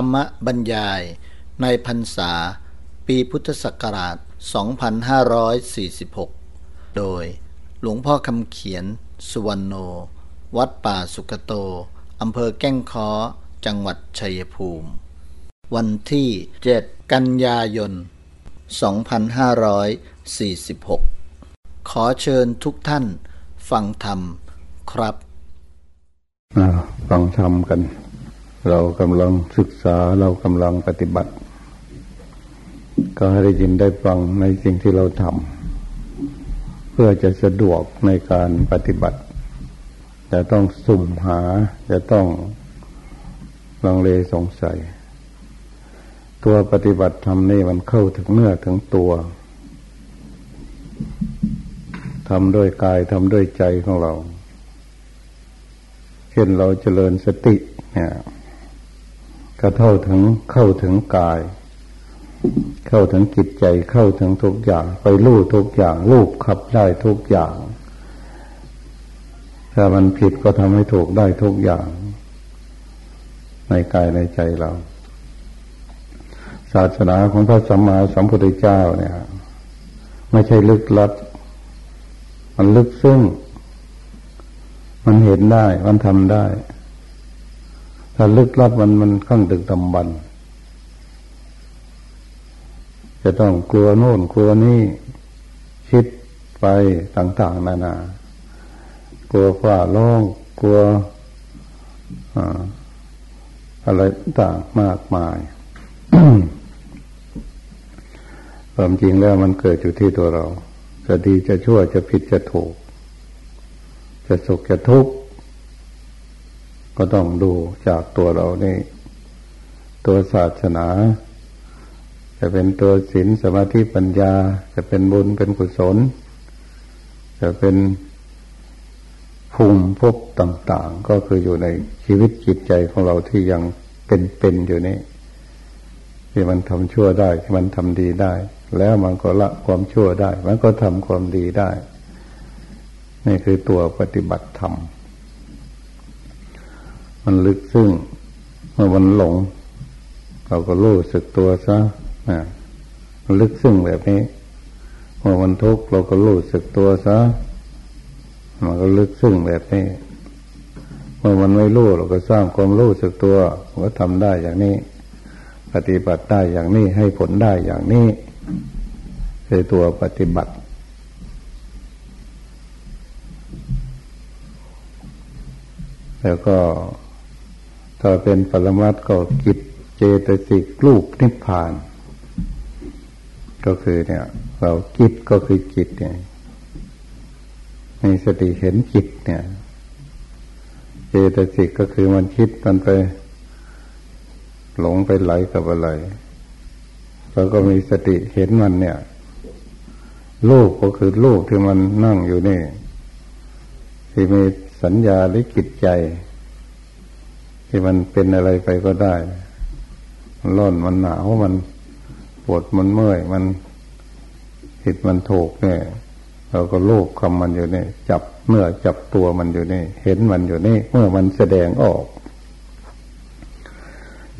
รรมบรรยายในพรรษา ปีพุทธศักราช 2546 โดยหลวงพ่อคำเขียน สุวรรณโน วัดป่าสุกโต อำเภอแก้งค้อ จังหวัดชัยภูมิ วันที่ 7 กันยายน 2546 ขอเชิญทุกท่านฟังธรรมครับฟังธรรมกัน เรากำลังศึกษาเรากำลังปฏิบัติ ก็ให้ได้ยินได้ฟังในสิ่งที่เราทำเพื่อจะสะดวกในการปฏิบัติ จะต้องสุ่มหา จะต้องลังเลสงสัย ตัวปฏิบัติธรรมนี่มันเข้าถึงเนื้อถึงตัวทำด้วยกายทำด้วยใจของเรา เช่นเราเจริญสติเนี่ย ก็เท่าถึงเข้าถึงกาย เข้าถึงจิตใจเข้าถึงทุกอย่าง ไปรู้ทุกอย่าง รูปขับได้ทุกอย่าง ถ้ามันผิดก็ทำให้ถูกได้ทุกอย่าง ในกายในใจเรา ศาสนาของพระสัมมาสัมพุทธเจ้าเนี่ย ไม่ใช่ลึกลับ มันลึกซึ้งมันเห็นได้ มันทำได้ ถ้าลึกลับมันมันข้างตึกตำบัน จะต้องกลัวโน่นกลัวนี่คิดไปต่าง ๆ นานากลัวฝ่าร้องกลัวอะไรต่างมากมายความจริงแล้วมันเกิดอยู่ที่ตัวเรา จะดีจะชั่วจะผิดจะถูก จะสุขจะทุกข์ ก็ต้องดูจากตัวเรานี่ ตัวศาสนา จะเป็นตัวศีลสมาธิปัญญา จะเป็นบุญเป็นกุศล จะเป็นภูมิภพต่าง ๆ ก็คืออยู่ในชีวิตจิตใจของเราที่ยังเป็นๆอยู่นี่ที่มันทำชั่วได้ที่มันทำดีได้ แล้วมันก็ละความชั่วได้ มันก็ทำความดีได้ นี่คือตัวปฏิบัติธรรม มันลึกซึ้งเมื่อมันหลง เราก็รู้สึกตัวซะนะมันลึกซึ้งแบบนี้เมื่อมันทุกข์เราก็รู้สึกตัวซะมันก็ลึกซึ้งแบบนี้เมื่อมันไม่รู้เราก็สร้างความรู้สึกตัวก็ทำได้อย่างนี้ ปฏิบัติได้อย่างนี้ให้ผลได้อย่างนี้คือตัวปฏิบัติแล้วก็ ถ้าเป็นปรมัตก็กิจเจตสิกรูปนิพพาน ก็คือเนี่ย เราจิตก็คือจิตเนี่ยมีสติเห็นจิตเนี่ย เจตสิกก็คือมันคิดมันไป หลงไปไหลกับอะไรเราก็มีสติเห็นมันเนี่ยลูกก็คือลูกที่มันนั่งอยู่นี่ ที่มีสัญญาหรือจิตใจ ที่มันเป็นอะไรไปก็ได้ มันร้อนมันหนาวมันปวดมันเมื่อยมันผิดมันถูกเนี่ยเราก็ลูกคำมันอยู่นี่จับเมื่อจับตัวมันอยู่นี่ เห็นมันอยู่นี่ เมื่อมันแสดงออก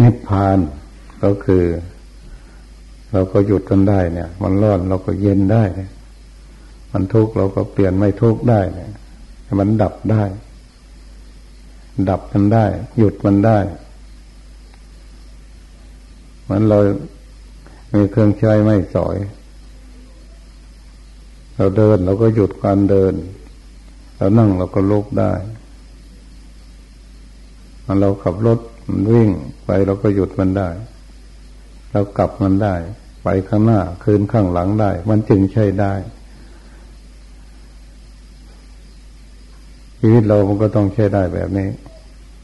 นิพพานก็คือ เราก็หยุดกันได้เนี่ย มันร้อนเราก็เย็นได้ มันทุกข์เราก็เปลี่ยนไม่ทุกข์ได้เนี่ยมันดับได้ ดับมันได้ หยุดมันได้เหมือนเรามีเครื่องใช้ไม่สอย เราเดินเราก็หยุดการเดิน เรานั่งเราก็ลุกได้มันเราขับรถมันวิ่งไปเราก็หยุดมันได้ เรากลับมันได้ ไปข้างหน้า คืนข้างหลังได้ มันจึงใช่ได้ชีวิตเรามันก็ต้องใช้ได้แบบนี้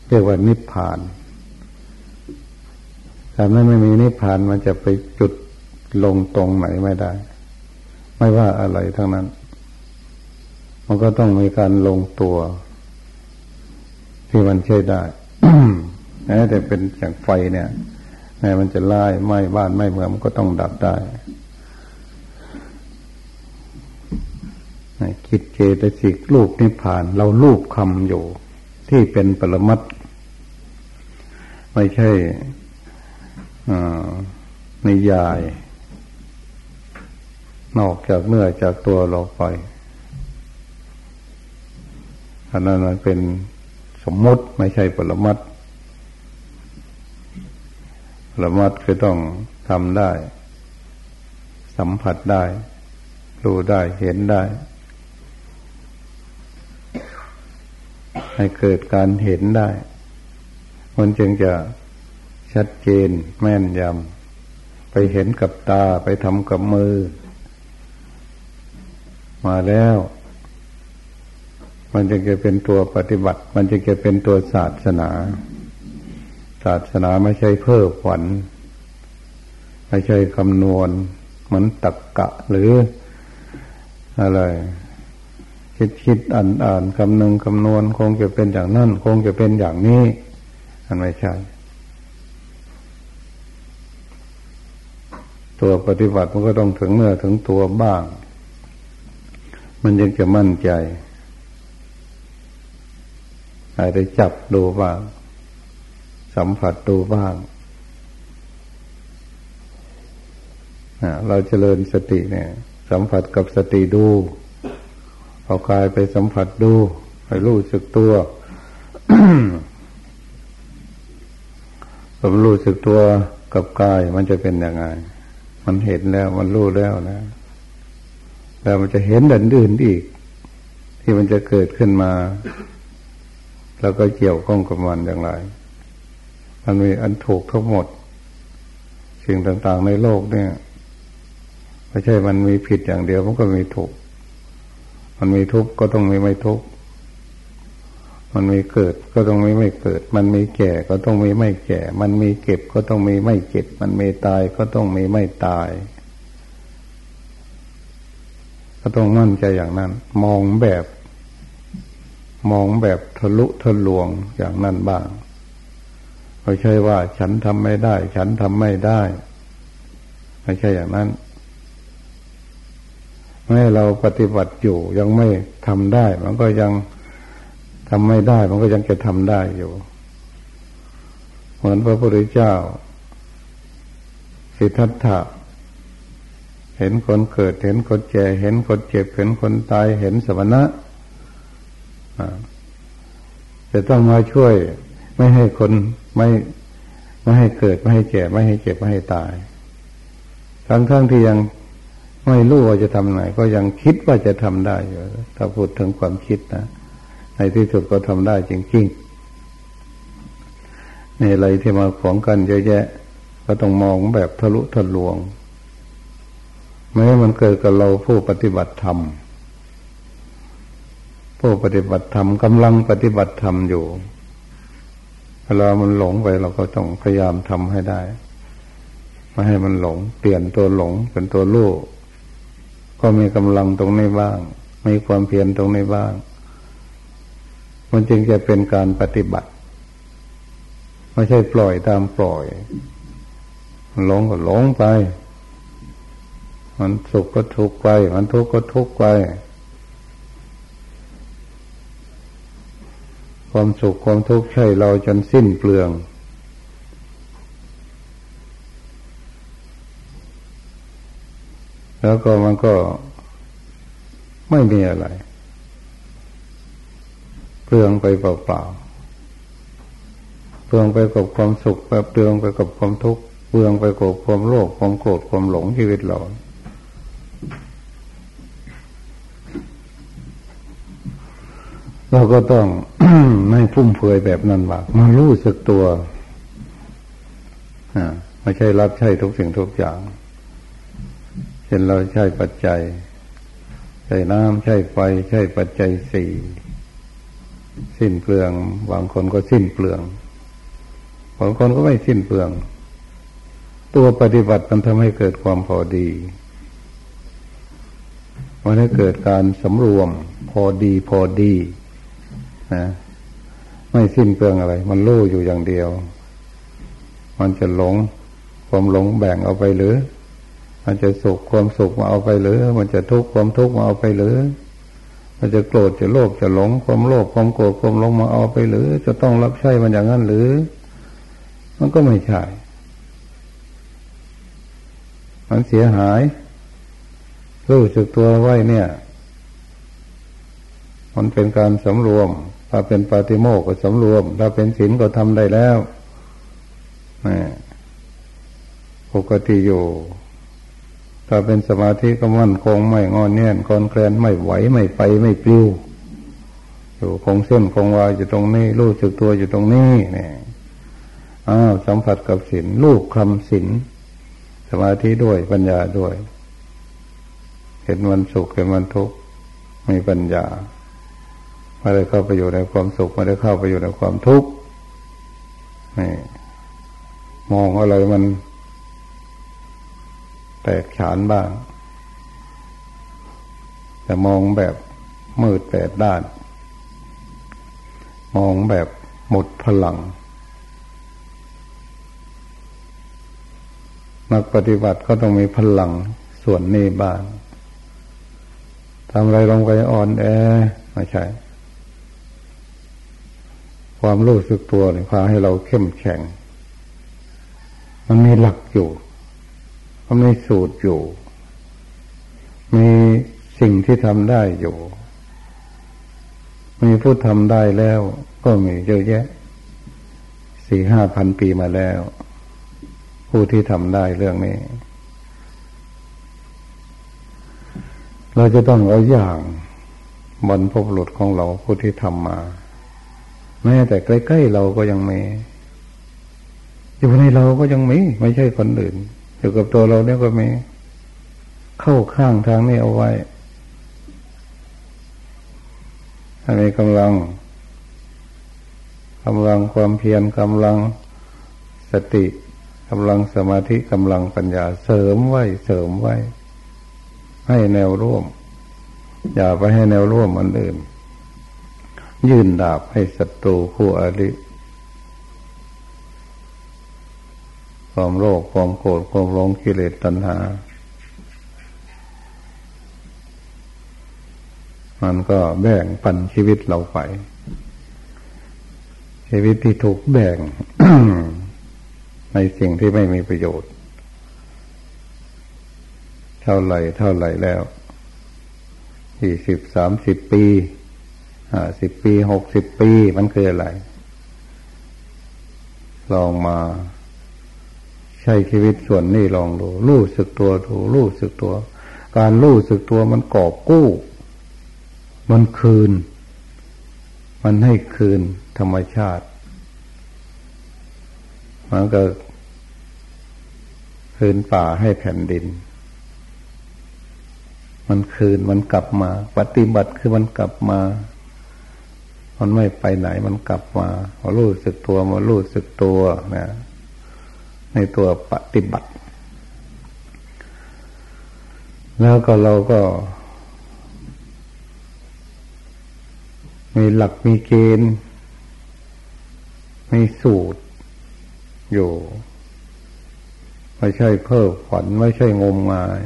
เรียกว่านิพพานแต่ไม่ไม่มีนิพพานมันจะไปจุดลงตรงไหนไม่ได้ ไม่ว่าอะไรทั้งนั้น มันก็ต้องมีการลงตัว ที่มันใช้ได้แต่เป็นอย่างไฟเนี่ยแม้มันจะไล่ไหม้บ้านไหม้เมืองมันก็ต้องดับได้คิดเจตสิกลูกนิพพาน เราลูกคำอยู่ ที่เป็นปรมัต ไม่ใช่นิยาย นอกจากเนื้อจากตัวเราไปอันนั้นมันเป็นสมมติไม่ใช่ปรมัตปรมัตคือต้องทำได้ สัมผัสได้ รู้ได้เห็นได้ ให้เกิดการเห็นได้ มันจึงจะชัดเจนแม่นยำไปเห็นกับตาไปทำกับมือ มาแล้ว มันจะจะเป็นตัวปฏิบัติ มันจะจะเป็นตัวศาสนา ศาสนาไม่ใช่เพ้อฝัน ไม่ใช่คำนวณ เหมือนตักกะหรืออะไรคิดคิดอ่านอ่านคำหนึ่งคำนวณ คงจะเป็นอย่างนั้น คงจะเป็นอย่างนี้ันไม่ใช่ ตัวปฏิบัติมันก็ต้องถึงเนื้อถึงตัวบ้าง มันยังจะมั่นใจอาจจะจับดูบ้าง สัมผัสดูบ้างเราเจริญสติเนี่ย สัมผัสกับสติดูเอากายไปสัมผัสดูไปรู้สึกตัว ผมรู้สึกตัวกับกายมันจะเป็นยังไง มันเห็นแล้วมันรู้แล้วนะ แล้วมันจะเห็นดันอื่นอีก ที่มันจะเกิดขึ้นมา แล้วก็เกี่ยวข้องกับมันอย่างไร มันมีอันถูกทั้งหมด สิ่งต่างๆในโลกเนี่ยไม่ใช่มันมีผิดอย่างเดียวมันก็มีถูก มันมีทุกข์ก็ต้องมีไม่ทุกข์ มันมีเกิดก็ต้องมีไม่เกิด มันมีแก่ก็ต้องมีไม่แก่ มันมีเก็บก็ต้องมีไม่เก็บ มันมีตายก็ต้องมีไม่ตาย ก็ต้องมั่นใจอย่างนั้น มองแบบ มองแบบทะลุทะลวงอย่างนั้นบ้างไม่ใช่ว่าฉันทำไม่ได้ ฉันทำไม่ได้ ไม่ใช่อย่างนั้นแม้เราปฏิบัติอยู่ยังไม่ทำได้ มันก็ยัง ทำไม่ได้ มันก็ยังจะทำได้อยู่ เหมือนพระพุทธเจ้า สิทธัตถะเห็นคนเกิด เห็นคนแก่เห็นคนเจ็บ เห็นคนตาย เห็นสมณะจะต้องมาช่วย ไม่ให้คนไม่ไม่ให้เกิด ไม่ให้แก่ ไม่ให้เจ็บ ไม่ให้ตาย ทั้งทั้งที่ยังไม่รู้ว่าจะทำไหนก็ยังคิดว่าจะทำได้อยู่ถ้าพูดถึงความคิดนะ ในที่สุดก็ทำได้จริงๆ ในอะไรที่มาของกันเยอะแยะ ก็ต้องมองแบบทะลุทะลวง แม้มันเกิดกับเราผู้ปฏิบัติธรรม ผู้ปฏิบัติธรรมกำลังปฏิบัติธรรมอยู่เวลามันหลงไปเราก็ต้องพยายามทำให้ได้ไม่ให้มันหลง เปลี่ยนตัวหลงเป็นตัวรู้ก็มีกำลังตรงนี้บ้าง มีความเพียรตรงนี้บ้าง มันจึงจะเป็นการปฏิบัติ ไม่ใช่ปล่อยตามปล่อยหลงก็หลงไป มันสุขก็ทุกข์ไป มันทุกข์ก็ทุกข์ไป ความสุขความทุกข์ใช่เราจนสิ้นเปลืองแล้วก็มันก็ไม่มีอะไร ลืองไปเปล่าๆเปลืองไปกับความสุขแบบเปลืองไปกับความทุกข์เปลืองไปกับความโลภความโกรธความหลงชีวิตเราเราก็ต้องไม่ฟุ่มเฟือยแบบนั้นบ้างมารู้สึกตัวอ่าไม่ใช่รับใช้ทุกสิ่งทุกอย่างเช่นเราใช้ปัจจัย ใช้น้ำใช้ไฟ ใช้ปัจจัยสี่ สิ้นเปลือง บางคนก็สิ้นเปลือง บางคนก็ไม่สิ้นเปลือง ตัวปฏิบัติมันทำให้เกิดความพอดี มันให้เกิดการสำรวม พอดีพอดีนะไม่สิ้นเปลืองอะไร มันรู้อยู่อย่างเดียว มันจะหลง ความหลงแบ่งเอาไปหรือ มันจะสุขความสุขมาเอาไปหรือ มันจะทุกข์ความทุกข์มาเอาไปหรือ มันจะโกรธจะโลภจะหลงความโลภความโกรธความหลงมาเอาไปหรือ จะต้องรับใช้มันอย่างนั้นหรือ มันก็ไม่ใช่มันเสียหาย รู้สึกตัวไว้เนี่ย มันเป็นการสำรวม ถ้าเป็นปาติโมกก็สำรวม ถ้าเป็นศีลก็ทำได้แล้วนี่ปกติอยู่ ถ้าเป็นสมาธิก็มั่นคงไม่งอนแน่นคอนแคลนไม่ไหวไม่ไปไม่ปลิวอยู่คงเส้นคงวาอยู่ตรงนี้รู้สึกตัวอยู่ตรงนี้เนี่ยอ้าวสัมผัสกับศีลลูกคำศีลสมาธิด้วยปัญญาด้วย เห็นวันสุขเห็นวันทุกข์มีปัญญาไม่ได้เข้าไปอยู่ในความสุขไม่ได้เข้าไปอยู่ในความทุกข์นี่มองอะไรมัน แตกฉานบ้างแต่มองแบบมืดแปดด้าน มองแบบหมดพลัง นักปฏิบัติก็ต้องมีพลังส่วนนี้บ้างทำอะไรลงไปอ่อนแอไม่ใช่ ความรู้สึกตัวนี่พาให้เราเข้มแข็ง มันมีหลักอยู่ มันมีสูตรอยู่ มีสิ่งที่ทำได้อยู่ มีผู้ทำได้แล้วก็มีเยอะแยะสี่ห้าพันปีมาแล้ว ผู้ที่ทำได้เรื่องนี้ เราจะต้องเอาอย่างบรรพบุรุษของเราผู้ที่ทำมา แม้แต่ใกล้ๆเราก็ยังมี อยู่ในเราก็ยังมี ไม่ใช่คนอื่น อยู่กับตัวเราเนี่ยก็มี เข้าข้างทางนี้เอาไว้อันนี้กำลังกำลังความเพียรกำลังสติกำลังสมาธิกำลังปัญญาเสริมไว้เสริมไว้ ให้แนวร่วม อย่าไปให้แนวร่วมอันอื่น ยื่นดาบให้ศัตรูคู่อริ ความโลภความโกรธความหลงกิเลสตัณหา มันก็แบ่งปันชีวิตเราไป ชีวิตที่ถูกแบ่ง ในสิ่งที่ไม่มีประโยชน์ เท่าไหร่เท่าไหร่แล้วสี่สิบสามสิบปีห้าสิบปีหกสิบปีมันคืออะไร ลองมา ใช้ชีวิตส่วนนี้ลองดูรู้สึกตัวดูรู้สึกตัว การรู้สึกตัวมันกอบกู้ มันคืน มันให้คืนธรรมชาติมันก็คืนป่าให้แผ่นดิน มันคืนมันกลับมา ปฏิบัติคือมันกลับมา มันไม่ไปไหนมันกลับมามารู้สึกตัวมารู้สึกตัวนะ ในตัวปฏิบัติ แล้วก็เราก็ มีหลักมีเกณฑ์มีสูตรอยู่ ไม่ใช่เพ้อฝันไม่ใช่งมงาย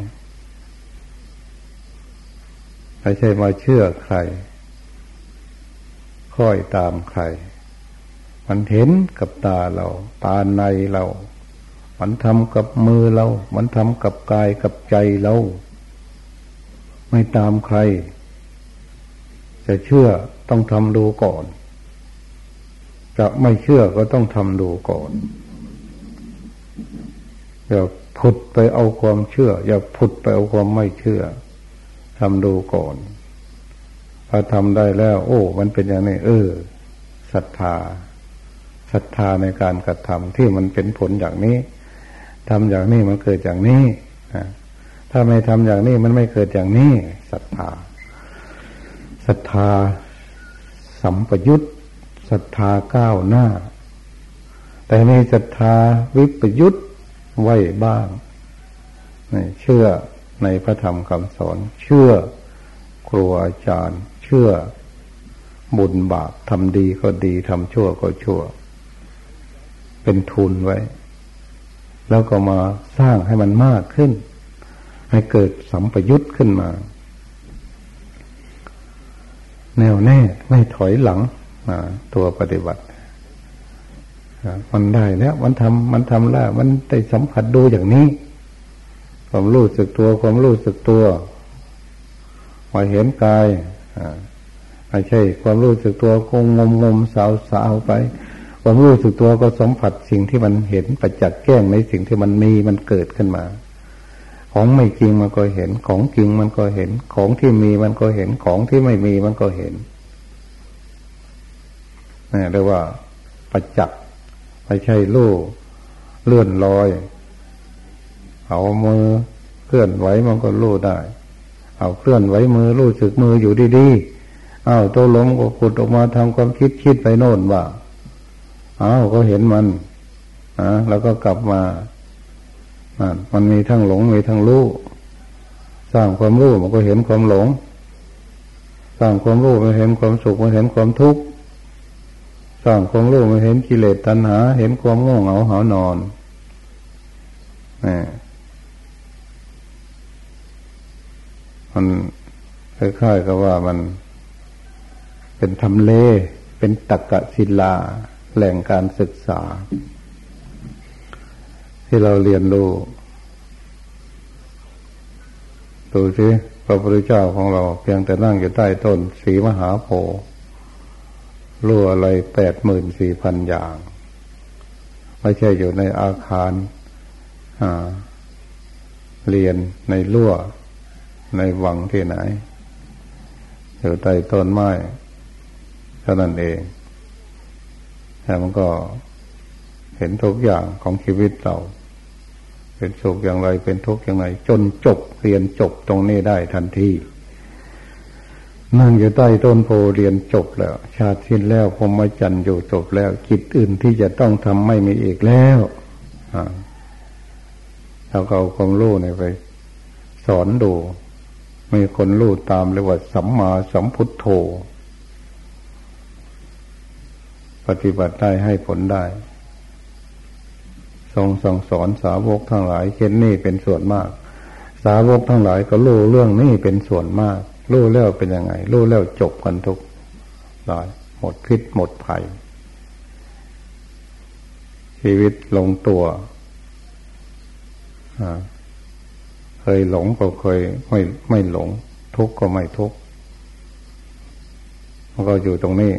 ไม่ใช่มาเชื่อใคร ค่อยตามใคร มันเห็นกับตาเรา ตาในเรา มันทำกับมือเรา มันทำกับกายกับใจเรา ไม่ตามใคร จะเชื่อต้องทำดูก่อน จะไม่เชื่อก็ต้องทำดูก่อนอย่าผุดไปเอาความเชื่อ อย่าผุดไปเอาความไม่เชื่อทำดูก่อนพอทำได้แล้ว โอ้ มันเป็นอย่างนี้ เออศรัทธาศรัทธาในการกระทำที่มันเป็นผลอย่างนี้ ทำอย่างนี้มันเกิดอย่างนี้ถ้าไม่ทำอย่างนี้มันไม่เกิดอย่างนี้ศรัทธาศรัทธาสัมปยุตศรัทธาก้าวหน้า แต่ในศรัทธาวิปยุตไว้บ้างเชื่อในพระธรรมคำสอน เชื่อครูอาจารย์ เชื่อบุญบาปทำดีก็ดีทำชั่วก็ชั่ว เป็นทุนไว้ แล้วก็มาสร้างให้มันมากขึ้น ให้เกิดสัมปยุตขึ้นมา แนวแน่ไม่ถอยหลังตัวปฏิบัติมันได้แล้วมันทำมันทำแล้วมันได้สัมผัสดูอย่างนี้ ความรู้สึกตัวความรู้สึกตัวมาเห็นกายไม่ใช่ความรู้สึกตัวคงงมงมสาวสาวไป ความรู้สึกตัวก็สัมผัสสิ่งที่มันเห็นประจักษ์แก้งในสิ่งที่มันมีมันเกิดขึ้นมา ของไม่จริงมันก็เห็น ของจริงมันก็เห็น ของที่มีมันก็เห็น ของที่ไม่มีมันก็เห็นนี่เรียกว่าประจักษ์ไม่ใช่ลู่เลื่อนลอย เอามือเคลื่อนไหวมันก็ลู่ได้ เอาเคลื่อนไหวมือลู่สึกมืออยู่ดีๆเอาตัวลมก็ขุดออกมาทำความคิดคิดไปโน่นว่า อาก็เห็นมันอะแล้วก็กลับมามันมีทั้งหลงมีทั้งรู้สร้างความรู้มันก็เห็นความหลง สร้างความรู้มันเห็นความสุขมันเห็นความทุกข์สร้างความรู้มาเห็นกิเลสตัณหา เห็นความง่วงเหงาหานอนนี่มันคล้ายๆกับว่ามันเป็นทำเล เป็นตักกะศิลา แหล่งการศึกษา ที่เราเรียนรู้ดูสิพระพุทธเจ้าของเราเพียงแต่นั่งอยู่ใต้ต้นสีมหาโพธิ์รู้อะไรแปดหมื่นสี่พันอย่าง ไม่ใช่อยู่ในอาคารเรียนในรั้วในวังที่ไหนอยู่ใต้ต้นไม้เท่านั้นเอง แต่มันก็เห็นทุกอย่างของชีวิตเรา เป็นสุขอย่างไรเป็นทุกข์อย่างไร จนจบเรียนจบตรงนี้ได้ทันทีนั่งอยู่ใต้ต้นโพเรียนจบแล้ว ชาติสิ้นแล้วพมจันทร์อยู่จบแล้วกิจอื่นที่จะต้องทำไม่มีอีกแล้วเราก็เอาความรู้เนี่ยไป สอนดู มีคนรู้ตามเรียกว่าสัมมาสัมพุทโธ ปฏิบัติได้ให้ผลได้ ทรงสั่งสอนสาวกทั้งหลายเช่นนี่เป็นส่วนมาก สาวกทั้งหลายก็รู้เรื่องนี้เป็นส่วนมาก รู้แล้วเป็นยังไง รู้แล้วจบกันทุกหลายหมดพิษหมดภัย ชีวิตลงตัวเคยหลงก็เคยไม่ไม่หลง ทุกข์ก็ไม่ทุกข์มันก็อยู่ตรงนี้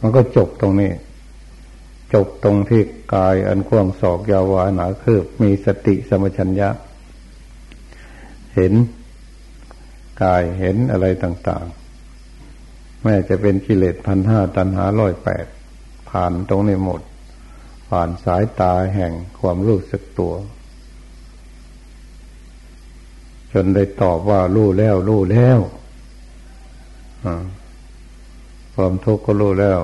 มันก็จบตรงนี้ จบตรงที่กายอันกว้างศอกยาววาหนาคืบมีสติสมัชัญญะ เห็นกายเห็นอะไรต่างๆ แม้จะเป็นกิเลสพันห้าตันหาร้อยแปดผ่านตรงนี้หมด ผ่านสายตาแห่งความรู้สึกตัว จนได้ตอบว่ารู้แล้วรู้แล้วความทุกข์ก็รู้แล้ว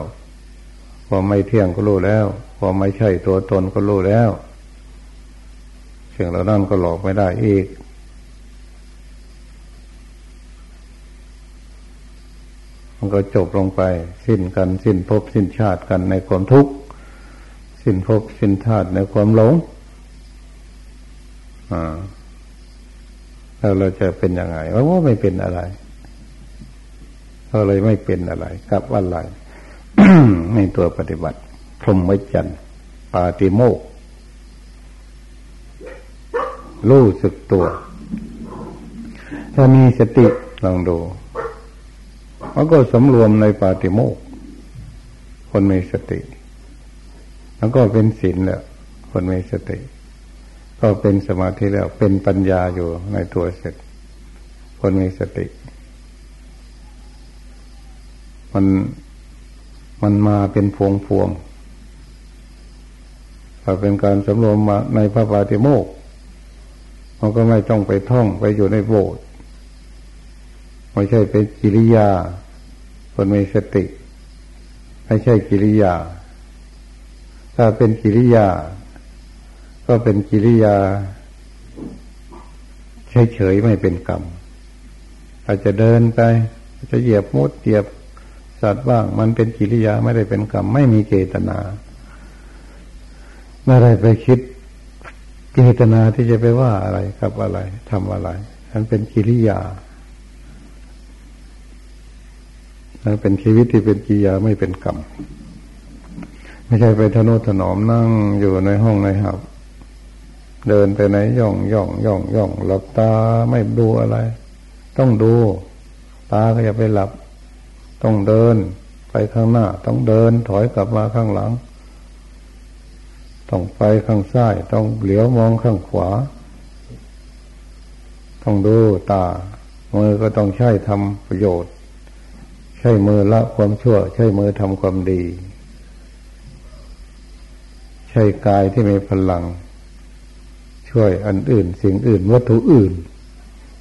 ความไม่เที่ยงก็รู้แล้วความไม่ใช่ตัวตนก็รู้แล้วสิ่งเหล่านั้นก็หลอกไม่ได้อีกมันก็จบลงไป สิ้นกันสิ้นภพสิ้นชาติกันในความทุกข์สิ้นภพสิ้นชาติในความหลงอ่าแล้วเราจะเป็นยังไงว่าไม่เป็นอะไรเราเลยไม่เป็นอะไรกับอะไร ในตัวปฏิบัติ พรหมจรรย์ปาติโมกรู้สึกตัว ถ้ามีสติลองดูมันก็สำรวมในปาติโมก คนมีสติ แล้วก็เป็นศีลแล้วคนมีสติ ก็เป็นสมาธิแล้ว เป็นปัญญาอยู่ในตัวเสร็จ คนมีสติ มัน มันมาเป็นพวงพวงถ้าเป็นการสำรวมมาในพระปาติโมกมันก็ไม่ต้องไปท่องไปอยู่ในโบสถ์ไม่ใช่เป็นกิริยา คนมีสติ ไม่ใช่กิริยา ถ้าเป็นกิริยา ก็เป็นกิริยาเฉยๆไม่เป็นกรรมอาจจะเดินไปจะเหยียบมดเหยียบ สัตว์บ้าง มันเป็นกิริยาไม่ได้เป็นกรรมไม่มีเจตนาไม่ได้ไปคิดเจตนาที่จะไปว่าอะไรกับอะไรทำอะไรมันเป็นกิริยาเป็นชีวิตที่เป็นกิยาไม่เป็นกรรมไม่ใช่ไปทนุถนอมนั่งอยู่ในห้องในหับ เดินไปไหนย่องย่องย่องย่องหลับตาไม่ดูอะไร ต้องดู ตาก็อย่าไปหลับ ต้องเดินไปข้างหน้า ต้องเดินถอยกลับมาข้างหลัง ต้องไปข้างซ้าย ต้องเหลียวมองข้างขวา ต้องดูตา มือก็ต้องใช้ทำประโยชน์ ใช้มือละความชั่ว ใช้มือทำความดี ใช้กายที่มีพลัง ช่วยอันอื่น สิ่งอื่นวัตถุอื่น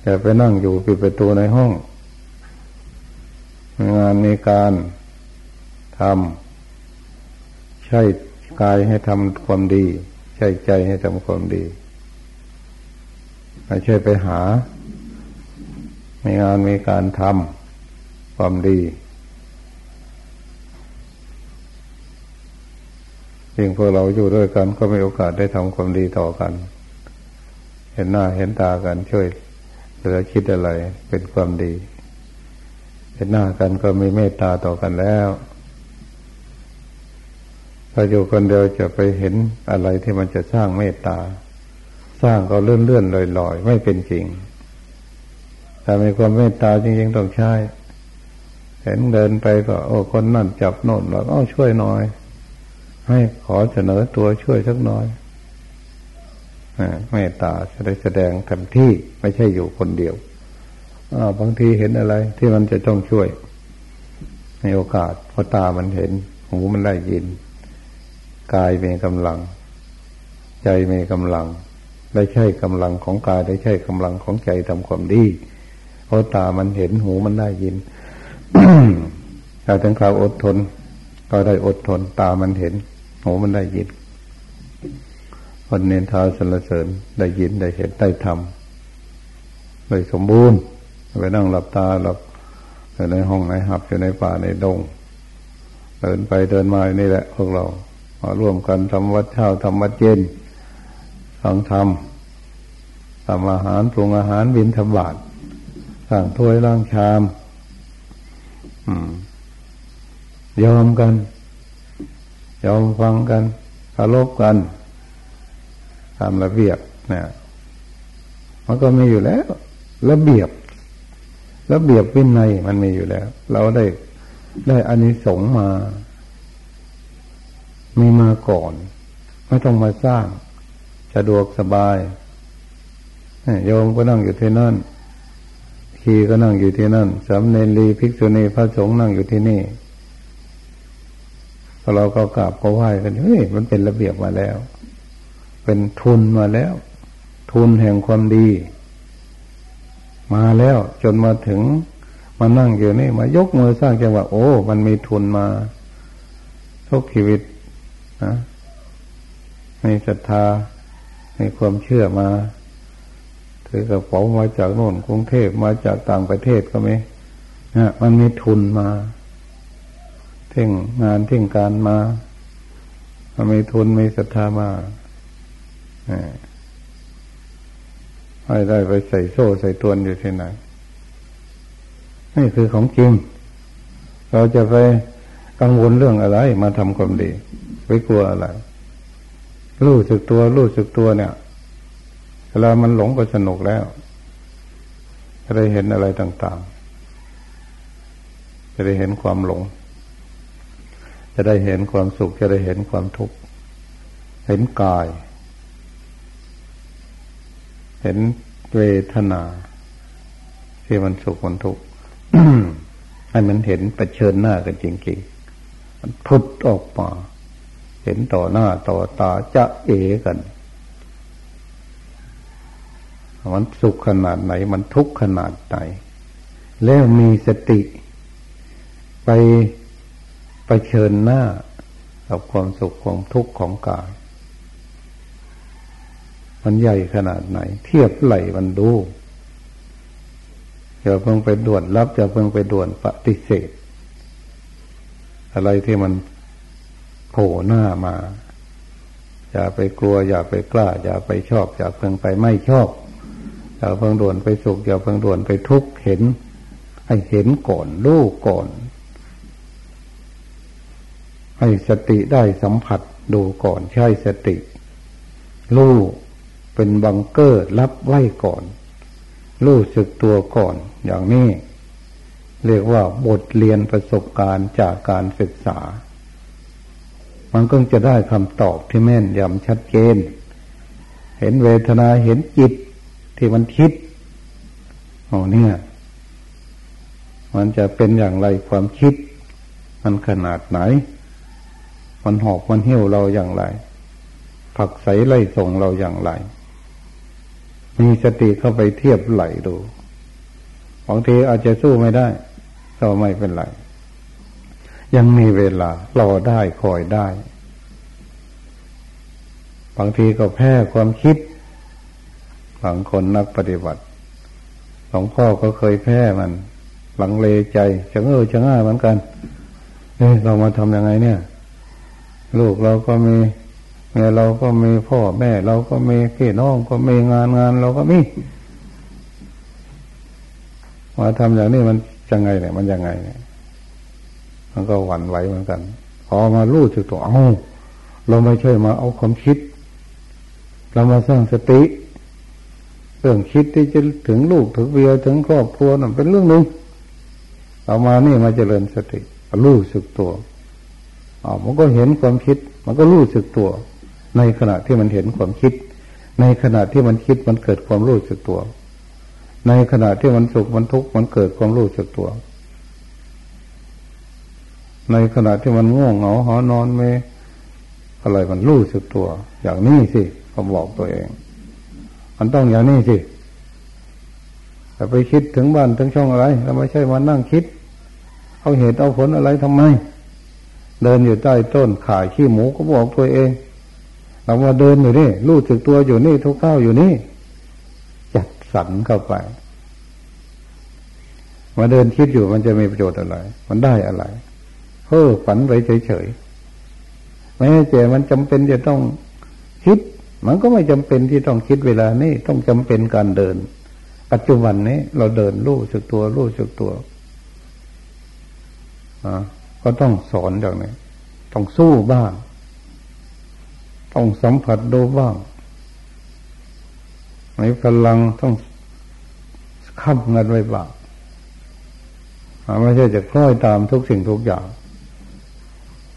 แต่ไปนั่งอยู่ปิดประตูในห้อง งานมีการทำใช้กายให้ทำความดี ใช้ใจให้ทำความดีไม่ใช่ไปหา มีงานมีการทำความดียิ่งพวกเราอยู่ด้วยกันก็มีโอกาสได้ทำความดีต่อกัน เห็นหน้าเห็นตากันช่วยเหลือคิดอะไรเป็นความดี เห็นหน้ากันก็มีเมตตาต่อกันแล้วถ้าอยู่คนเดียวจะไปเห็นอะไรที่มันจะสร้างเมตตา สร้างก็เลื่อนเลื่อนลอยลอยไม่เป็นจริงถ้ามีความเมตตาจริงๆต้องใช้เห็นเดินไปก็ โอ้คนนั่นจับโน่นแล้วก็ช่วยหน่อย ให้ขอเสนอตัวช่วยสักหน่อยเมตตาจะได้แสดงเต็มที่ไม่ใช่อยู่คนเดียว บางทีเห็นอะไร ที่มันจะต้องช่วย ในโอกาสเพราะตามันเห็น หูมันได้ยิน กายมีกำลัง ใจมีกำลัง ได้ใช่กำลังของกายได้ใช่กำลังของใจทำความดีเพราะตามันเห็นหูมันได้ยินถ้าถึงคราวอดทน ก็ได้อดทน ตามันเห็น หูมันได้ยินคนเน้นทาสรรเสริญได้ยินได้เห็นได้ทำได้สมบูรณ์ ไปนั่งหลับตาหลับอยู่ในห้องไหนหับอยู่ในป่าในดง เดินไปเดินมานี่แหละ พวกเรามาร่วมกันทำวัดเช้าทำวัดเย็นฟังธรรมทำอาหารปรุงอาหารบินทบาทสั่งถ้วยล้างชามยอมกัน ยอมฟังกันเคารพกันตามระเบียบเนี่ยมันก็มีอยู่แล้ว ระเบียบ ระเบียบวินัยมันมีอยู่แล้ว เราได้ได้อานิสงส์มา มีมาก่อน ไม่ต้องมาสร้างสะดวกสบายโยมก็นั่งอยู่ที่นั่นทีก็นั่งอยู่ที่นั่นสามเณรีภิกษุณีพระสงฆ์นั่งอยู่ที่นี่พอเราก็กราบก็ไหว้กันเฮ้ยมันเป็นระเบียบมาแล้ว เป็นทุนมาแล้ว ทุนแห่งความดี มาแล้วจนมาถึงมานั่งอยู่นี่มายกมือสร้างจังหวะโอ้ มันมีทุนมาทุกชีวิตนะมีศรัทธามีความเชื่อมาถือกระเป๋ามาจากโน่นกรุงเทพมาจากต่างประเทศก็มีนะมันมีทุนมาเท่งงานเท่งการมามันมีทุนมีศรัทธามาให้ ได้ไปใส่โซ่ใส่ตวนอยู่ที่ไหนนี่คือของจริง เราจะไปกังวลเรื่องอะไร มาทำความดีไปกลัวอะไร รู้สึกตัว รู้สึกตัวเนี่ยเวลามันหลงก็สนุกแล้วจะได้เห็นอะไรต่างๆ จะได้เห็นความหลง จะได้เห็นความสุข จะได้เห็นความทุกข์ เห็นกาย เห็นเวทนาที่มันสุขมันทุกข์ให้มันเห็นประชิญหน้ากันจริงๆ มันพุดออกมา เห็นต่อหน้าต่อตาจะเอกัน มันสุขขนาดไหน มันทุกข์ขนาดไหน แล้วมีสติไปไปเชิญหน้ากับความสุขความทุกข์ของกาย มันใหญ่ขนาดไหน เทียบไหลมันดูอย่าเพิ่งไปด่วนรับอย่าเพิ่งไปด่วนปฏิเสธ อะไรที่มันโผล่หน้ามา อย่าไปกลัว อย่าไปกล้า อย่าไปชอบ อย่าเพิ่งไปไม่ชอบ อย่าเพิ่งด่วนไปสุขอย่าเพิ่งด่วนไปทุกข์เห็น ให้เห็นก่อนรู้ก่อน ให้สติได้สัมผัสดูก่อนใช้สติรู้ เป็นบังเกอร์รับไว้ก่อน รู้สึกตัวก่อน อย่างนี้ เรียกว่าบทเรียนประสบการณ์จากการศึกษา มันก็จะได้คำตอบที่แม่นยำชัดเจน เห็นเวทนาเห็นจิตที่มันคิดโอ้เนี่ย มันจะเป็นอย่างไรความคิด มันขนาดไหน มันหอกมันเหี้ยวเราอย่างไร ผักใสไล่ส่งเราอย่างไร มีสติเข้าไปเทียบไหลดูบางทีอาจจะสู้ไม่ได้ก็ไม่เป็นไร ยังมีเวลารอได้คอยได้ บางทีก็แพ้ความคิดบางคนนักปฏิบัติหลวงพ่อก็เคยแพ้มัน หลังเลใจจะเออจะง่าเหมือนกันเอ้เรามาทำยังไงเนี่ย ลูกเราก็มี เมียเราก็มีพ่อแม่ เราก็มีพี่น้องก็มีงานงานเราก็มีมาทำอย่างนี้มันยังไงเนี่ย มันยังไงเนี่ย มันก็หวั่นไหวเหมือนกัน พอมาลู่สึกตัวเอาเราไม่ใช่มาเอาความคิด เรามาสร้างสติ เรื่องคิดที่จะถึงลูกถึงเมียถึงครอบครัวนั่นเป็นเรื่องหนึ่งเอามานี่มาเจริญสติรู้สึกตัวอ๋อมันก็เห็นความคิด มันก็รู้สึกตัว ในขณะที่มันเห็นความคิด ในขณะที่มันคิดมันเกิดความรู้สึกตัว ในขณะที่มันสุขมันทุกข์มันเกิดความรู้สึกตัว ในขณะที่มันง่วงเหงาหอนอนไม่อะไรมันรู้สึกตัว อย่างนี้สิเขาบอกตัวเอง มันต้องอย่างนี้สิแต่ไปคิดถึงบ้านถึงช่องอะไรเราไม่ใช่มานั่งคิด เอาเหตุเอาผลอะไรทำไม เดินอยู่ใต้ต้นขายขี้หมูก็บอกตัวเอง เรามาเดินอยู่นี่รู้สึกตัวอยู่นี่ทุกข้าวอยู่นี่ จัดสรรเข้าไปมาเดินคิดอยู่มันจะมีประโยชน์อะไร มันได้อะไรเพ้อฝันไปเฉยๆแม้แต่มันจำเป็นจะต้องคิด มันก็ไม่จำเป็นที่ต้องคิดเวลานี้ต้องจำเป็นการเดิน ปัจจุบันนี้ เราเดินรู้สึกตัวรู้สึกตัวอ่าก็ต้องสอนอย่างนี้ต้องสู้บ้าง ต้องสัมผัสดูบ้างมีพลังต้องค้ำเงินไว้บ้างไม่ใช่จะคล้อยตามทุกสิ่งทุกอย่าง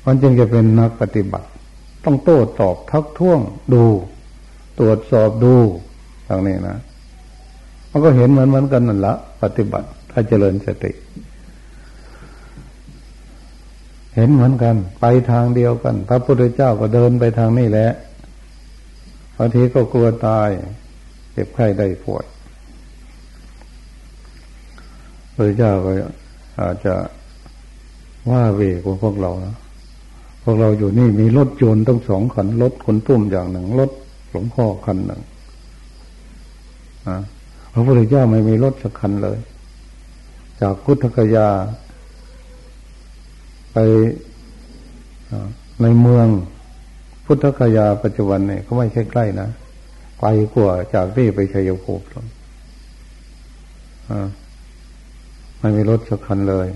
มันจึงจะเป็นนักปฏิบัติ ต้องโต้ตอบทักท้วงดู ตรวจสอบดูทางนี้นะมันก็เห็นเหมือนเหมือนกันนั่นละปฏิบัติถ้าเจริญสติ เห็นเหมือนกัน ไปทางเดียวกัน พระพุทธเจ้าก็เดินไปทางนี้แหละบางทีก็กลัวตายเจ็บไข้ได้ปวดพระเจ้าก็อาจจะว่าเวกว่าพวกเรานะพวกเราอยู่นี่มีรถยนต์ต้องสองคันรถขนตุ้มอย่างหนึ่งรถหลวงพ่อคันหนึ่งพระพุทธเจ้าไม่มีรถสักคันเลย จากพุทธกยา ไปในเมืองพุทธกยาปัจจุบันเนี่ยก็ไม่ใช่ใกล้นะไกลกว่าจากที่ไปชัยภูมิไม่มีรถสักคันเลย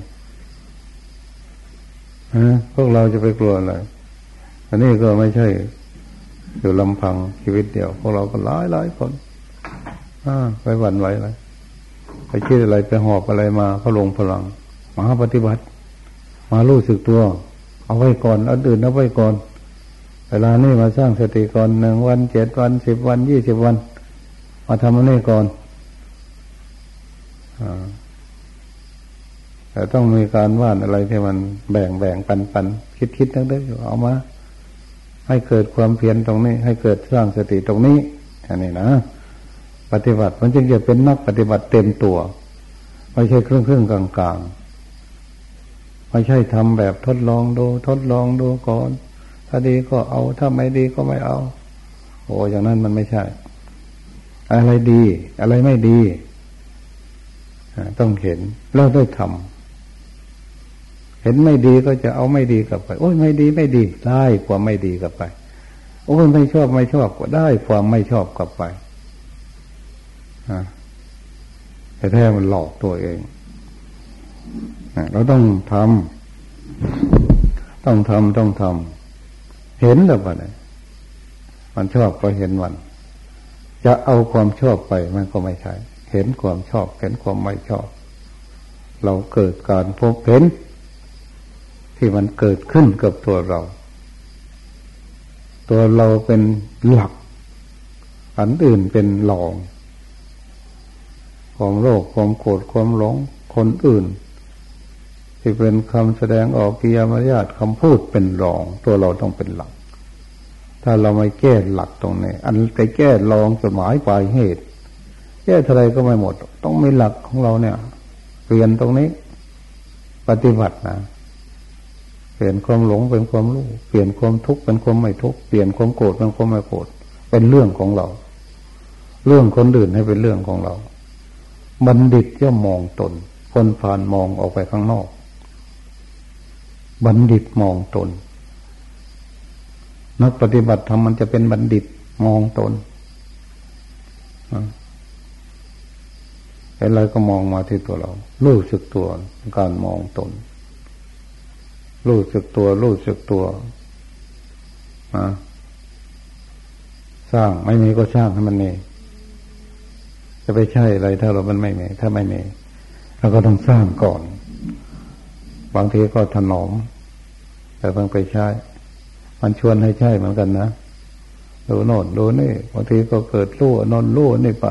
ฮะพวกเราจะไปกลัวอะไรอันนี้ก็ไม่ใช่อยู่ลำพังชีวิตเดียว พวกเราก็หลายหลายคนไปหวั่นไหวอะไรไปคิดอะไรไปหอบอะไรมาเขาลงพลังมหาปฏิบัติ มารู้สึกตัว เอาไว้ก่อนเอาดื่นเอาไว้ก่อน เวลานี้มาสร้างสติก่อนหนึ่งวันเจ็ดวันสิบวันยี่สิบวัน มาทำอันนี้ก่อนอแต่ต้องมีการว่านอะไรที่มันแบ่งแบ่งปันปันคิดคิดทั้งได้อยู่เอามา ให้เกิดความเพียรตรงนี้ ให้เกิดสร้างสติตรงนี้อันนี้นะปฏิบัติมันจึงจะเป็นนักปฏิบัติเต็มตัว ไม่ใช่ครึ่งครึ่งกลางกลาง ไม่ใช่ทำแบบทดลองดู ทดลองดูก่อน ถ้าดีก็เอา ถ้าไม่ดีก็ไม่เอา โอ้อย่างนั้นมันไม่ใช่ อะไรดี อะไรไม่ดีต้องเห็นแล้วได้ทำเห็นไม่ดีก็จะเอาไม่ดีกลับไป โอ้ยไม่ดีไม่ดีได้ความไม่ดีกลับไป โอ้ยไม่ชอบไม่ชอบก็ได้ความไม่ชอบกลับไปแต่แท้มันหลอกตัวเอง เราต้องทำต้องทำต้องทำเห็นแล้วปะเนี่ยมันชอบก็เห็นมัน จะเอาความชอบไปมันก็ไม่ใช่ เห็นความชอบเห็นความไม่ชอบ เราเกิดการพบเห็น ที่มันเกิดขึ้นกับตัวเรา ตัวเราเป็นหลัก อันอื่นเป็นหลองของโลกความโกรธความหลงคนอื่น ที่เป็นคำแสดงออกกิยามารยาทคำพูดเป็นรอง ตัวเราต้องเป็นหลัก ถ้าเราไม่แก้หลักตรงนี้อันไปแก้ลองสมายปลายเหตุ แก้ท่าไรก็ไม่หมด ต้องมีหลักของเราเนี่ยเปลี่ยนตรงนี้ ปฏิบัตินะเปลี่ยนความหลงเป็นความรู้เปลี่ยนความทุกข์เป็นความไม่ทุกข์เปลี่ยนความโกรธเป็นความไม่โกรธเป็นเรื่องของเรา เรื่องคนอื่นให้เป็นเรื่องของเรา บัณฑิตย่อมมองตนคนผ่านมองออกไปข้างนอก บัณฑิตมองตน นักปฏิบัติธรรมมันจะเป็นบัณฑิตมองตนอะไรก็มองมาที่ตัวเรา รู้สึกตัวการมองตน รู้สึกตัว รู้สึกตัวสร้างไม่มีก็สร้างให้มันมีจะไปใช่อะไรถ้าเรามันไม่มีถ้าไม่มีเราก็ต้องสร้างก่อน บางทีก็ถนอม แต่ต้องไปใช้ มันชวนให้ใช่เหมือนกันนะดูโน่นดูนี่บางทีก็เกิดรู้นอนรู้นี่ไป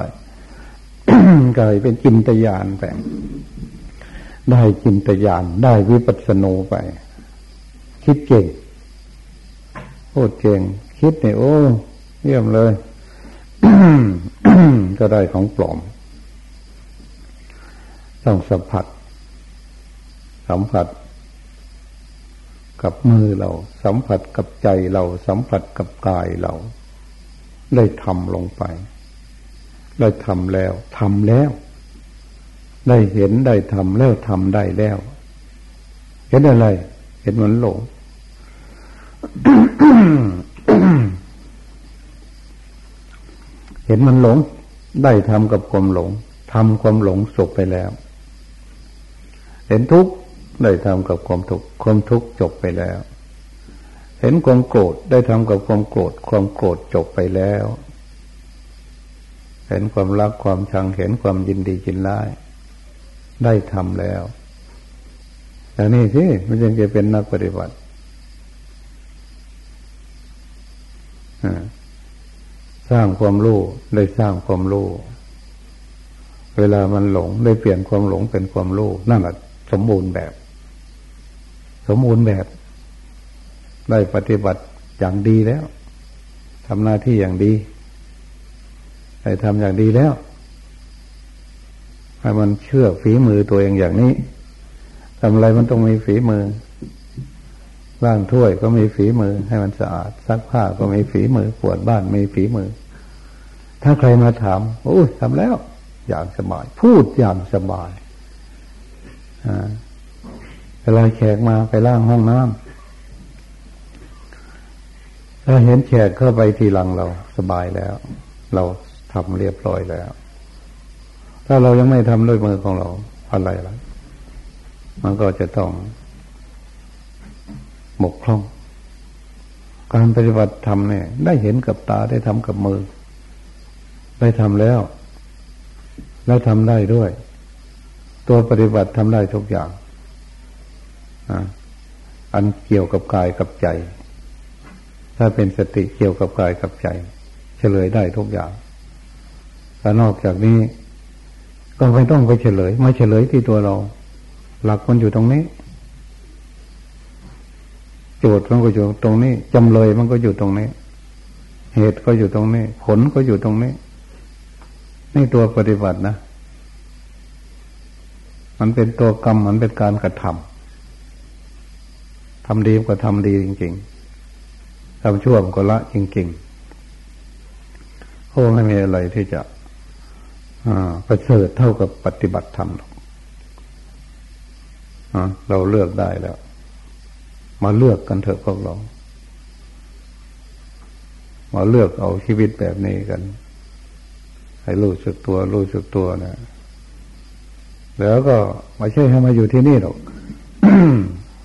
กลายเป็นจินตยานไปได้จินตยานได้วิปัสสนูไป คิดเก่งพูดเก่งคิดเนี่ยโอ้เยี่ยมเลย ก็ได้ของปลอม ต้องสัมผัส สัมผัส กับมือเรา สัมผัสกับใจเรา สัมผัสกับกายเรา ได้ทำลงไป ได้ทำแล้วทำแล้ว ได้เห็นได้ทำแล้วทำได้แล้ว เห็นอะไร เห็นมันหลงเห็นมันหลง ได้ทำกับความหลงทำความหลงจบไปแล้ว เห็นทุกข์ ได้ทำกับความทุกข์ความทุกข์จบไปแล้ว เห็นความโกรธได้ทำกับความโกรธความโกรธจบไปแล้ว เห็นความรักความชังเห็นความยินดียินร้ายได้ทำแล้วอย่างนี้สิมันจึงจะเป็นนักปฏิบัติสร้างความรู้ได้สร้างความรู้เวลามันหลงได้เปลี่ยนความหลงเป็นความรู้นั่นแหละสมบูรณ์แบบ สมบูรณ์แบบ ได้ปฏิบัติอย่างดีแล้วทำหน้าที่อย่างดี ได้ทำอย่างดีแล้วให้มันเชื่อฝีมือตัวเองอย่างนี้ทำอะไรมันต้องมีฝีมือล้างถ้วยก็มีฝีมือ ให้มันสะอาดซักผ้าก็มีฝีมือปวดบ้านมีฝีมือ ถ้าใครมาถามโอ้ยทำแล้ว อย่างสบาย พูดอย่างสบายอ่า เวลาแขกมาไปล่างห้องน้ำถ้าเห็นแขกเข้าไปทีหลังเราสบายแล้ว เราทำเรียบร้อยแล้ว ถ้าเรายังไม่ทำด้วยมือของเราอะไรล่ะมันก็จะต้องหมกคล่อง การปฏิบัติธรรมเนี่ย ได้เห็นกับตาได้ทำกับมือ ได้ทำแล้ว แล้วทำได้ด้วย ตัวปฏิบัติทำได้ทุกอย่าง อันเกี่ยวกับกายกับใจ ถ้าเป็นสติเกี่ยวกับกายกับใจ เฉลยได้ทุกอย่างแต่นอกจากนี้ ก็ไม่ต้องไปเฉลยมาเฉลยที่ตัวเรา หลักมันอยู่ตรงนี้ โจทย์มันก็อยู่ตรงนี้จำเลยมันก็อยู่ตรงนี้ เหตุก็อยู่ตรงนี้ ผลก็อยู่ตรงนี้นี่ตัวปฏิบัตินะ มันเป็นตัวกรรม มันเป็นการกระทำ ทำดีก็ทำดีจริง ๆทำชั่วก็ละจริงๆโอ้ไม่มีอะไรที่จะประเสริฐเท่ากับปฏิบัติธรรมหรอกเราเลือกได้แล้ว มาเลือกกันเถอะพวกเรา มาเลือกเอาชีวิตแบบนี้กัน ให้รู้สึกตัว รู้สึกตัวนะแล้วก็ไม่ใช่ให้มาอยู่ที่นี่หรอก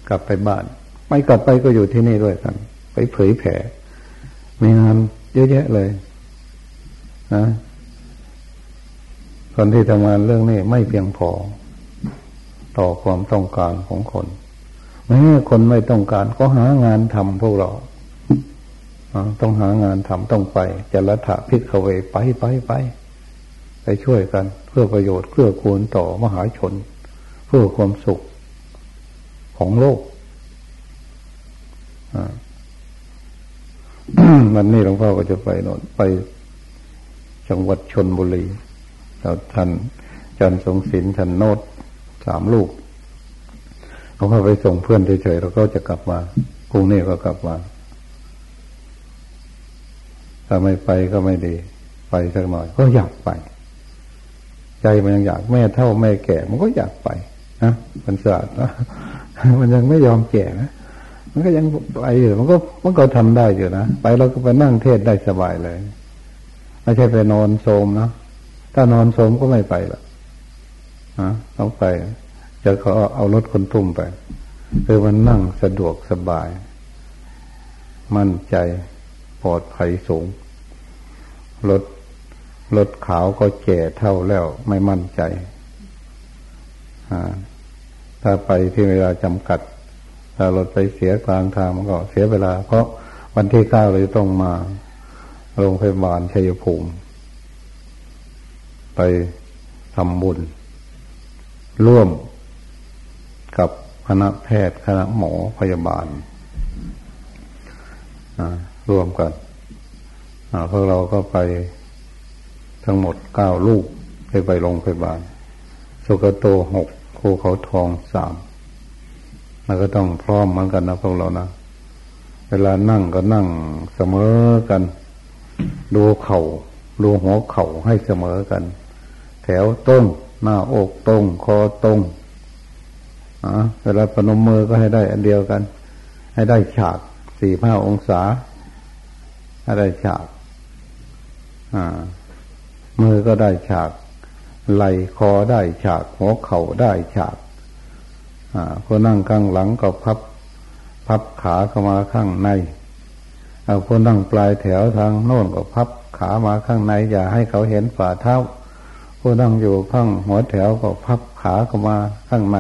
กลับไปบ้าน ไม่กลับไปก็อยู่ที่นี่ด้วยกัน ไปเผยแผ่มีงานเยอะแยะเลยนะคนที่ทำงานเรื่องนี้ไม่เพียงพอ ต่อความต้องการของคนแม้คนไม่ต้องการก็หางานทำพวกเราต้องหางานทำต้องไปจะละถะพิกเวไปไปไปไปช่วยกัน เพื่อประโยชน์เพื่อคูณต่อมหาชน เพื่อความสุขของโลก วันนี้หลวงพ่อก็จะไปนนไปจังหวัดชนบุรีเราท่านจันทรงศิลป์ท่านโนดสามลูกเขาเข้าไปส่งเพื่อนเฉยๆแล้วก็จะกลับมาพรุ่งนี้ก็กลับมาถ้าไม่ไปก็ไม่ดี ไปสักหน่อย ก็อยากไป ใจมันยังอยากแม่เท่าแม่แก่ มันก็อยากไปนะมันสะอาดนะมันยังไม่ยอมแก่นะ มันก็ยังไปอยู่มันก็มันก็ทำได้อยู่นะไปเราก็ไปนั่งเทศได้สบายเลยไม่ใช่ไปนอนโสมนะถ้านอนโสมก็ไม่ไปละฮะต้องไปจะเขาเอารถคนทุ่มไปคือมันนั่งสะดวกสบาย มั่นใจปลอดภัยสูงรถรถขาวก็แก่เท่าแล้วไม่มั่นใจถ้าไปที่เวลาจำกัด ถ้ารถไปเสียกลางทางมันก็เสียเวลา เพราะวันที่เก้าเลยต้องมา โรงพยาบาลชัยภูมิ ไปทำบุญ ร่วมกับคณะแพทย์คณะหมอพยาบาลร่วมกันพวกเราก็ไปทั้งหมดเก้าลูกไปไปโรงพยาบาล สุกโตหกโคเขาทองสาม แล้วก็ต้องพร้อมเหมือนกันนะพวกเรานะเวลานั่งก็นั่งเสมอกัน ดูเขา่าดูหัวเข่าให้เสมอกัน แถวตรงหน้าอกตรงคอตรงอะเวลาปนมมือก็ให้ได้อันเดียวกัน ให้ได้ฉากสี่ห้าองศา ให้ได้ฉาก อ่า มือก็ได้ฉาก ไหลคอได้ฉาก หัวเข่าได้ฉาก ผู้นั่งข้างหลังก็พับ พับขาเข้ามาข้างในเอาผู้นั่งปลายแถวทางโน่นก็พับขามาข้างใน อย่าให้เขาเห็นฝ่าเท้าผู้นั่งอยู่ข้างหัวแถวก็พับขาเข้ามาข้างใน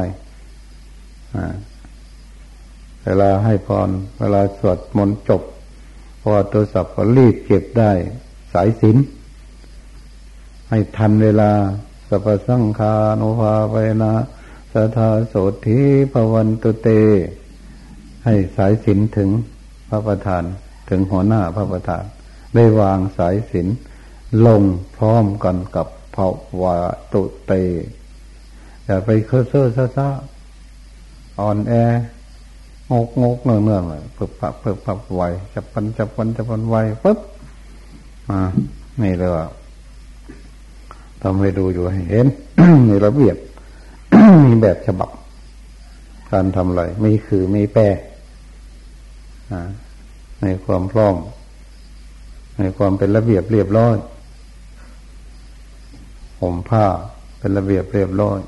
เวลาให้พรเวลาสวดมนต์จบพอตัวสับก็รีบเก็บได้ สายสินให้ทันเวลาสัพสังคานุภาเวนะ สทาโสธีภวันตุเต ให้สายสินถึงพระประธานถึงหัวหน้าพระประธาน ได้วางสายสินลงพร้อมกันกับภาวะตุเตอย่าไปเคอเซอร์ซ่าซาอ่อนแองกงกเนื่องเนื่องเลยเพิ่ปับเพิ่ปับไวจับปันจับปันจับปันไวปุ๊บมานี่เลยว่าทำให้ดูอยู่ให้เห็นมีระเบียบ มีแบบฉบับ การทำอะไรมีคือมีแปรในความพร้อมในความเป็นระเบียบเรียบร้อยห่มผ้าเป็นระเบียบเรียบร้อย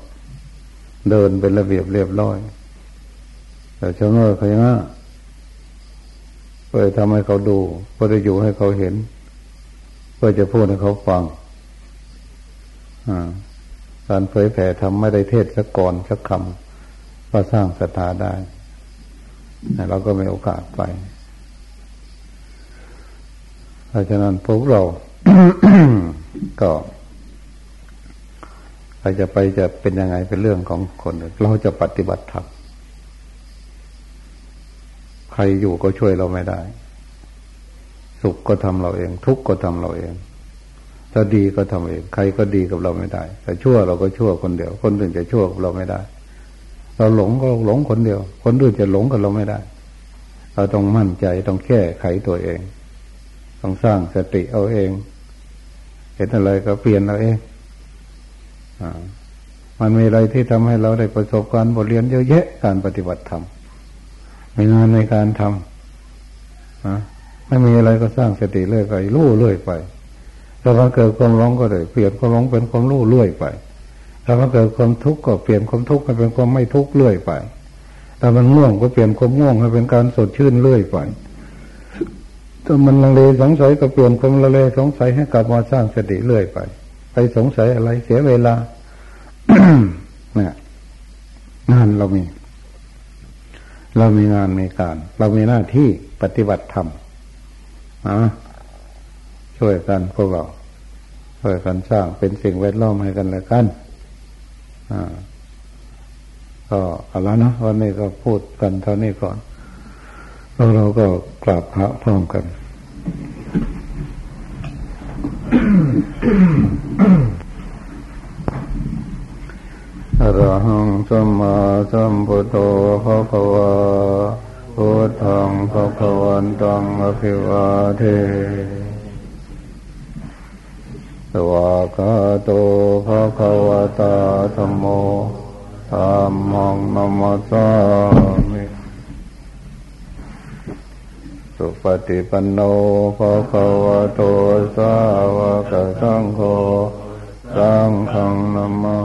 เดินเป็นระเบียบเรียบร้อยแต่เจ้าเงอเขาย่างเพื่อทำให้เขาดูเพื่อจะอยู่ให้เขาเห็น เพื่อจะพูดให้เขาฟัง การเผยแผ่ทำไม่ได้เทศสักก่อนสักคำก็สร้างศรัทธาได้เราก็มีโอกาสไปเพราะฉะนั้นพวกเรา ก็ใครจะไปจะเป็นยังไงเป็นเรื่องของคนเราจะปฏิบัติธรรมใครอยู่ก็ช่วยเราไม่ได้ สุขก็ทำเราเอง ทุกข์ก็ทำเราเอง ถ้าดีก็ทำเอง ใครก็ดีกับเราไม่ได้แต่ชั่วเราก็ชั่วคนเดียว คนอื่นจะชั่วกับเราไม่ได้ เราหลงก็หลงคนเดียว คนอื่นจะหลงกับเราไม่ได้ เราต้องมั่นใจต้องแก้ไขตัวเอง ต้องสร้างสติเอาเองเห็นอะไรก็เปลี่ยนเอาเองอมันมีอะไรที่ทำให้เราได้ประสบการณ์บทเรียนเยอะแยะการปฏิบัติธรรมมีงานในการทำไม่มีอะไรก็สร้างสติเรื่อยไปรู้เรื่อยไป ถ้ามันเกิดความร้องก็เลยเปลี่ยนความร้องเป็นความรู้เรื่อยไปถ้ามันเกิดความทุกข์ก็เปลี่ยนความทุกข์ให้เป็นความไม่ทุกข์เรื่อยไปถ้ามันง่วงก็เปลี่ยนความง่วงให้เป็นการสดชื่นเรื่อยไปถ้ามันลังเลสงสัยก็เปลี่ยนความลังเลสงสัยให้กลับมาสร้างสติเรื่อยไป ไปสงสัยอะไรเสียเวลาเนี่ยงานเรามี เรามีงานมีการ เรามีหน้าที่ปฏิบัติธรรมนะ ช่วยกันพวกเราช่วยกันสร้างเป็นสิ่งแวดล้อมให้กันและกันอ่าก็เอาละนะวันนี้ก็พูดกันเท่านี้ก่อนแล้วเราก็กราบพระพร้อมกัน อรหังสัมมาสัมพุทโธภะควะพุทธังภะควันตังอภิวาเท วากาโตภะคะวะตาธรรมโมธรรมังนัมสามิสุปฏิปันโนภะคะวะโตสาวกสังโฆสังฆนมมา